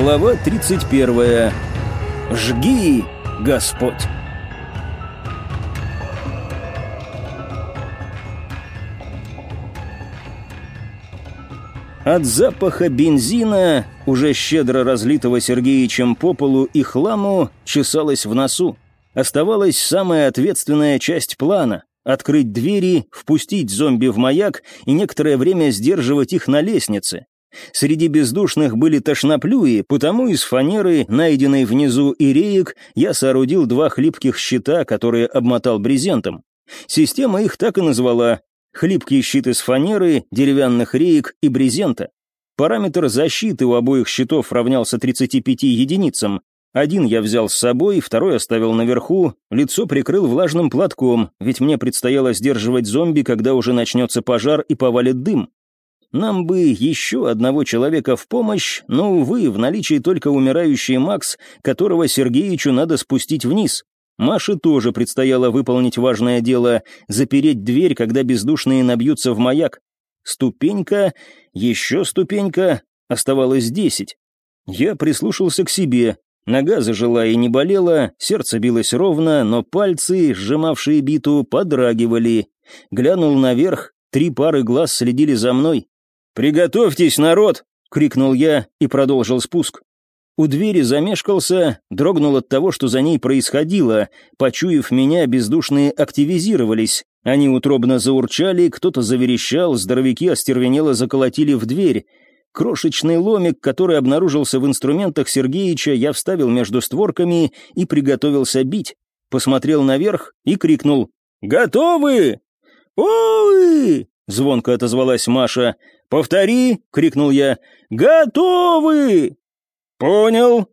Глава 31. Жги, Господь! От запаха бензина, уже щедро разлитого Сергеичем по полу и хламу, чесалось в носу. Оставалась самая ответственная часть плана — открыть двери, впустить зомби в маяк и некоторое время сдерживать их на лестнице. Среди бездушных были тошноплюи, потому из фанеры, найденной внизу и реек, я соорудил два хлипких щита, которые обмотал брезентом. Система их так и назвала хлипкий щит из фанеры, деревянных реек и брезента. Параметр защиты у обоих щитов равнялся 35 единицам. Один я взял с собой, второй оставил наверху, лицо прикрыл влажным платком, ведь мне предстояло сдерживать зомби, когда уже начнется пожар и повалит дым. Нам бы еще одного человека в помощь, но, увы, в наличии только умирающий Макс, которого Сергеичу надо спустить вниз. Маше тоже предстояло выполнить важное дело — запереть дверь, когда бездушные набьются в маяк. Ступенька, еще ступенька, оставалось десять. Я прислушался к себе. Нога зажила и не болела, сердце билось ровно, но пальцы, сжимавшие биту, подрагивали. Глянул наверх, три пары глаз следили за мной. «Приготовьтесь, народ!» — крикнул я и продолжил спуск. У двери замешкался, дрогнул от того, что за ней происходило. Почуяв меня, бездушные активизировались. Они утробно заурчали, кто-то заверещал, здоровяки остервенело заколотили в дверь. Крошечный ломик, который обнаружился в инструментах Сергеича, я вставил между створками и приготовился бить. Посмотрел наверх и крикнул «Готовы?» «Ой!» — звонко отозвалась Маша. «Повтори!» — крикнул я. «Готовы!» «Понял!»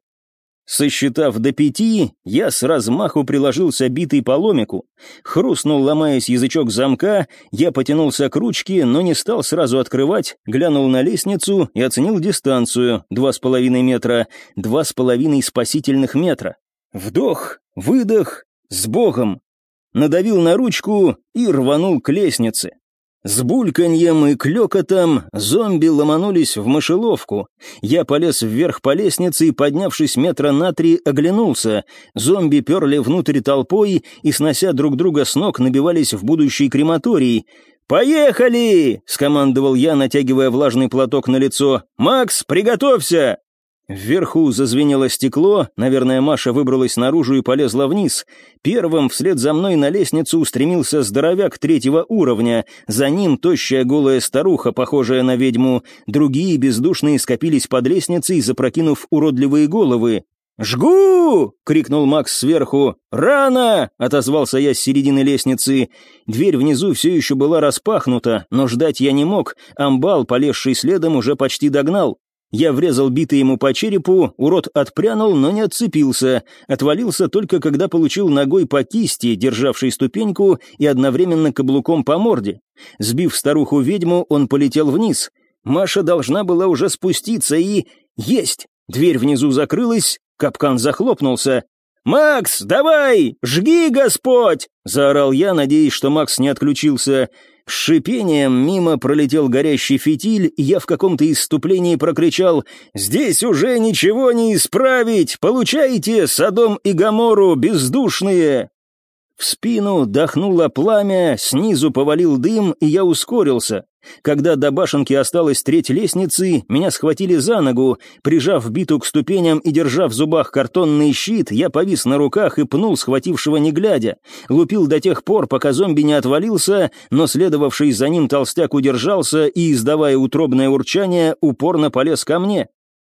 Сосчитав до пяти, я с размаху приложился битой по ломику. Хрустнул, ломаясь язычок замка, я потянулся к ручке, но не стал сразу открывать, глянул на лестницу и оценил дистанцию — два с половиной метра, два с половиной спасительных метра. Вдох, выдох, с Богом. Надавил на ручку и рванул к лестнице. С бульканьем и клёкотом зомби ломанулись в мышеловку. Я полез вверх по лестнице и, поднявшись метра на три, оглянулся. Зомби перли внутрь толпой и, снося друг друга с ног, набивались в будущий крематорий. «Поехали!» — скомандовал я, натягивая влажный платок на лицо. «Макс, приготовься!» Вверху зазвенело стекло, наверное, Маша выбралась наружу и полезла вниз. Первым вслед за мной на лестницу устремился здоровяк третьего уровня, за ним тощая голая старуха, похожая на ведьму, другие бездушные скопились под лестницей, запрокинув уродливые головы. «Жгу!» — крикнул Макс сверху. «Рано!» — отозвался я с середины лестницы. Дверь внизу все еще была распахнута, но ждать я не мог. Амбал, полезший следом, уже почти догнал. Я врезал битый ему по черепу, урод отпрянул, но не отцепился, отвалился только когда получил ногой по кисти, державшей ступеньку, и одновременно каблуком по морде. Сбив старуху-ведьму, он полетел вниз. Маша должна была уже спуститься и... Есть! Дверь внизу закрылась, капкан захлопнулся. «Макс, давай! Жги, Господь!» — заорал я, надеясь, что Макс не отключился. Шипением мимо пролетел горящий фитиль, я в каком-то исступлении прокричал «Здесь уже ничего не исправить! Получайте, Содом и Гамору, бездушные!» В спину дохнуло пламя, снизу повалил дым, и я ускорился. Когда до башенки осталась треть лестницы, меня схватили за ногу. Прижав биту к ступеням и держа в зубах картонный щит, я повис на руках и пнул схватившего не глядя. Лупил до тех пор, пока зомби не отвалился, но следовавший за ним толстяк удержался и, издавая утробное урчание, упорно полез ко мне.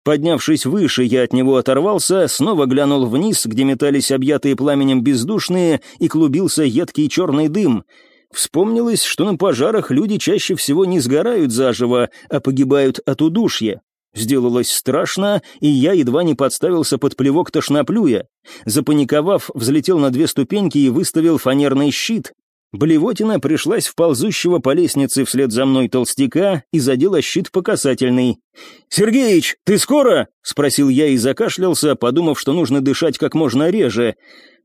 Поднявшись выше, я от него оторвался, снова глянул вниз, где метались объятые пламенем бездушные, и клубился едкий черный дым. Вспомнилось, что на пожарах люди чаще всего не сгорают заживо, а погибают от удушья. Сделалось страшно, и я едва не подставился под плевок тошноплюя. Запаниковав, взлетел на две ступеньки и выставил фанерный щит. Блевотина пришлась в ползущего по лестнице вслед за мной толстяка и задела щит по касательной. «Сергеич, ты скоро?» — спросил я и закашлялся, подумав, что нужно дышать как можно реже.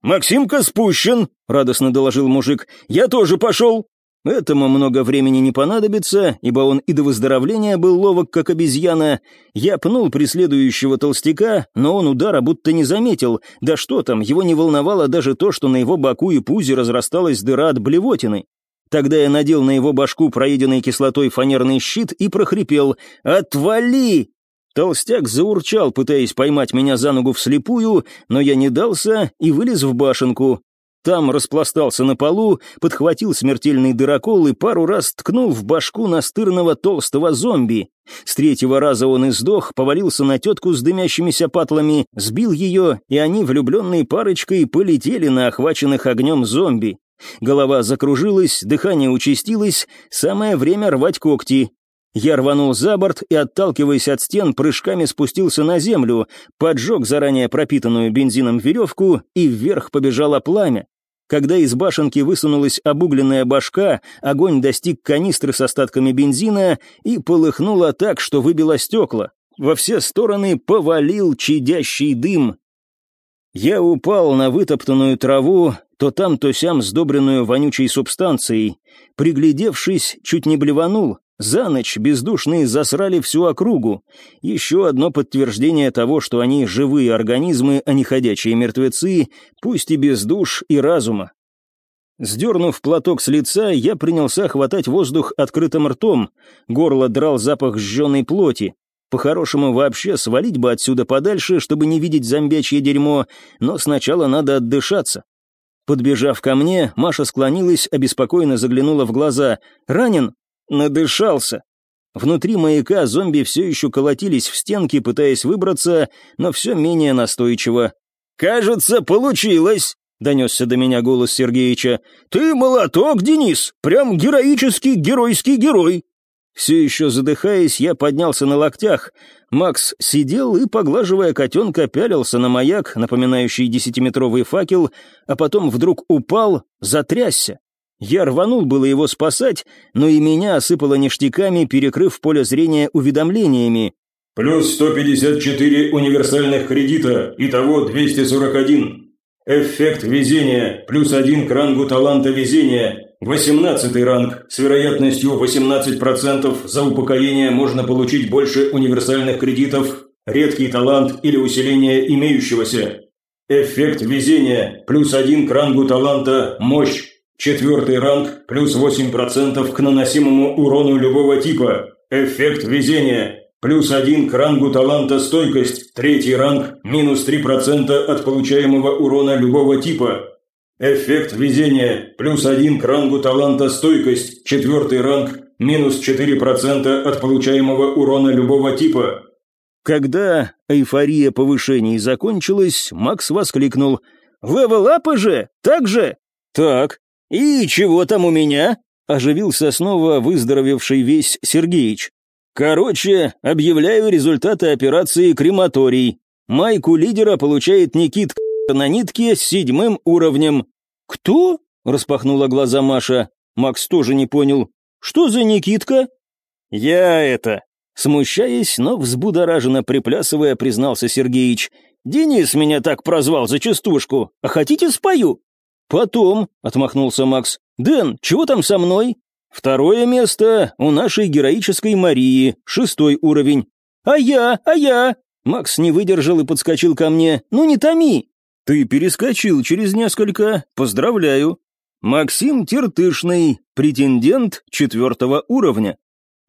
«Максимка спущен», — радостно доложил мужик. «Я тоже пошел». Этому много времени не понадобится, ибо он и до выздоровления был ловок, как обезьяна. Я пнул преследующего толстяка, но он удара будто не заметил. Да что там, его не волновало даже то, что на его боку и пузе разрасталась дыра от блевотины. Тогда я надел на его башку проеденный кислотой фанерный щит и прохрипел «Отвали!». Толстяк заурчал, пытаясь поймать меня за ногу вслепую, но я не дался и вылез в башенку. Там распластался на полу, подхватил смертельный дырокол и пару раз ткнул в башку настырного толстого зомби. С третьего раза он издох, повалился на тетку с дымящимися патлами, сбил ее, и они, влюбленной парочкой, полетели на охваченных огнем зомби. Голова закружилась, дыхание участилось, самое время рвать когти. Я рванул за борт и, отталкиваясь от стен, прыжками спустился на землю, поджег заранее пропитанную бензином веревку, и вверх побежало пламя. Когда из башенки высунулась обугленная башка, огонь достиг канистры с остатками бензина и полыхнуло так, что выбило стекла. Во все стороны повалил чадящий дым. Я упал на вытоптанную траву, то там, то сям сдобренную вонючей субстанцией. Приглядевшись, чуть не блеванул. За ночь бездушные засрали всю округу. Еще одно подтверждение того, что они живые организмы, а не ходячие мертвецы, пусть и без душ и разума. Сдернув платок с лица, я принялся хватать воздух открытым ртом. Горло драл запах сжженной плоти. По-хорошему вообще свалить бы отсюда подальше, чтобы не видеть зомбячье дерьмо, но сначала надо отдышаться. Подбежав ко мне, Маша склонилась, обеспокоенно заглянула в глаза. «Ранен?» Надышался. Внутри маяка зомби все еще колотились в стенки, пытаясь выбраться, но все менее настойчиво. «Кажется, получилось!» — донесся до меня голос Сергеича. «Ты молоток, Денис! Прям героический геройский герой!» Все еще задыхаясь, я поднялся на локтях. Макс сидел и, поглаживая котенка, пялился на маяк, напоминающий десятиметровый факел, а потом вдруг упал, затрясся. Я рванул было его спасать, но и меня осыпало ништяками, перекрыв поле зрения уведомлениями. «Плюс 154 универсальных кредита, итого 241. Эффект везения, плюс один к рангу таланта везения, 18 ранг, с вероятностью 18% за упокоение можно получить больше универсальных кредитов, редкий талант или усиление имеющегося. Эффект везения, плюс один к рангу таланта мощь, Четвертый ранг, плюс 8% к наносимому урону любого типа. Эффект везения, плюс 1 к рангу таланта стойкость. Третий ранг, минус 3% от получаемого урона любого типа. Эффект везения, плюс 1 к рангу таланта стойкость. Четвертый ранг, минус 4% от получаемого урона любого типа. Когда эйфория повышений закончилась, Макс воскликнул. «Левел-апы же? Так же?» «Так», «И чего там у меня?» — оживился снова выздоровевший весь Сергеич. «Короче, объявляю результаты операции «Крематорий». Майку лидера получает Никит на нитке с седьмым уровнем». «Кто?» — распахнула глаза Маша. Макс тоже не понял. «Что за Никитка?» «Я это...» Смущаясь, но взбудораженно приплясывая, признался Сергеич. «Денис меня так прозвал за частушку. А хотите спою?» «Потом», — отмахнулся Макс. «Дэн, чего там со мной?» «Второе место у нашей героической Марии, шестой уровень». «А я, а я!» Макс не выдержал и подскочил ко мне. «Ну не томи!» «Ты перескочил через несколько. Поздравляю!» «Максим Тертышный, претендент четвертого уровня».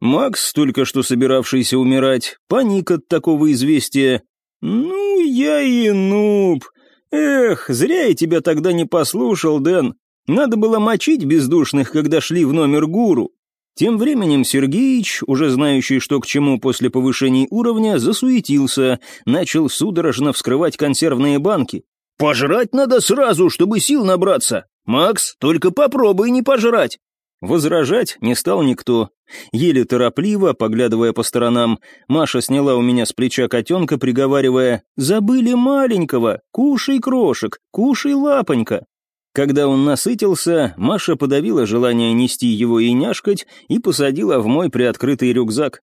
Макс, только что собиравшийся умирать, паник от такого известия. «Ну, я и нуб. «Эх, зря я тебя тогда не послушал, Дэн. Надо было мочить бездушных, когда шли в номер гуру». Тем временем Сергеич, уже знающий, что к чему после повышения уровня, засуетился, начал судорожно вскрывать консервные банки. «Пожрать надо сразу, чтобы сил набраться. Макс, только попробуй не пожрать». Возражать не стал никто. Еле торопливо, поглядывая по сторонам, Маша сняла у меня с плеча котенка, приговаривая «Забыли маленького! Кушай, крошек! Кушай, лапонька!» Когда он насытился, Маша подавила желание нести его и няшкать и посадила в мой приоткрытый рюкзак.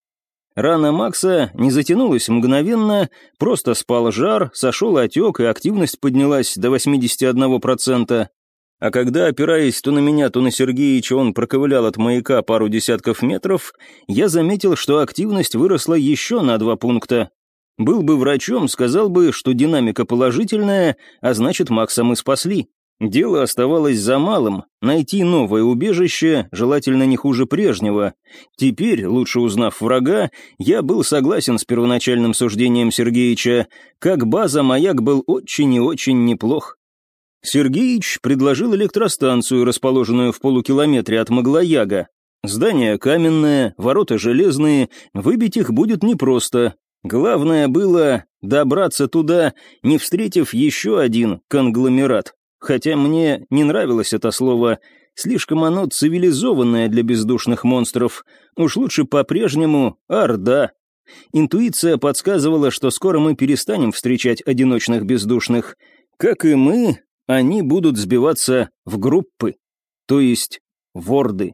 Рана Макса не затянулась мгновенно, просто спал жар, сошел отек и активность поднялась до 81%. А когда, опираясь то на меня, то на Сергеича, он проковылял от маяка пару десятков метров, я заметил, что активность выросла еще на два пункта. Был бы врачом, сказал бы, что динамика положительная, а значит, Макса мы спасли. Дело оставалось за малым — найти новое убежище, желательно не хуже прежнего. Теперь, лучше узнав врага, я был согласен с первоначальным суждением Сергеича. Как база, маяк был очень и очень неплох. Сергеич предложил электростанцию, расположенную в полукилометре от Маглояга. Здание каменное, ворота железные, выбить их будет непросто. Главное было добраться туда, не встретив еще один конгломерат. Хотя мне не нравилось это слово, слишком оно цивилизованное для бездушных монстров. Уж лучше по-прежнему Орда. Интуиция подсказывала, что скоро мы перестанем встречать одиночных бездушных. Как и мы, они будут сбиваться в группы, то есть в орды.